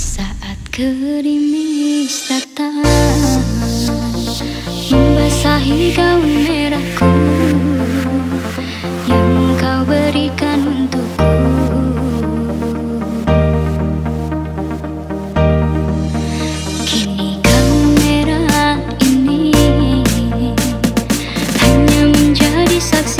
Saat gerimis datang Membasahi kau merahku Yang kau berikan untukku. Kini kau merah ini Hanya menjadi saksi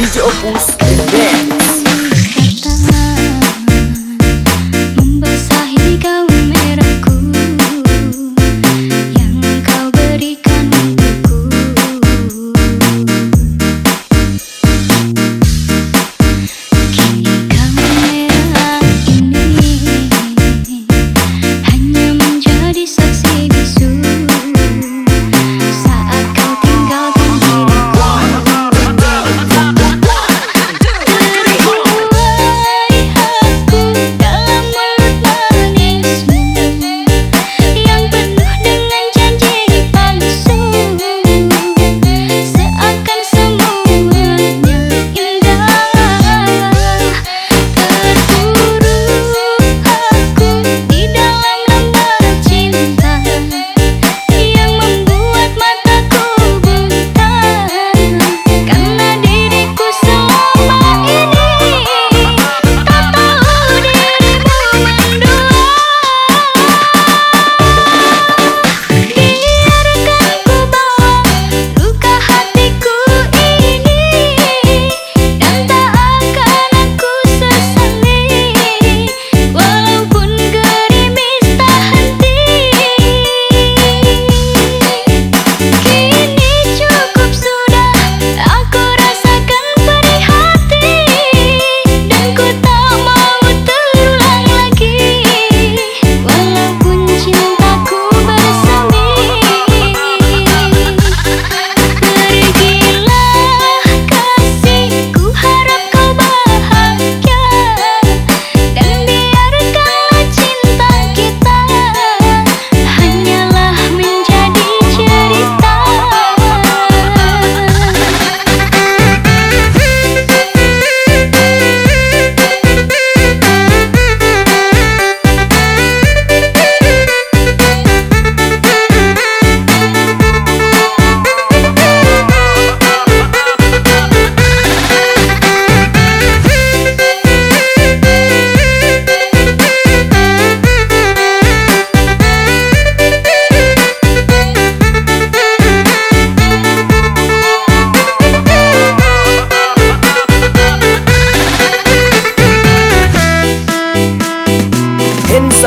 DJ Opus FM.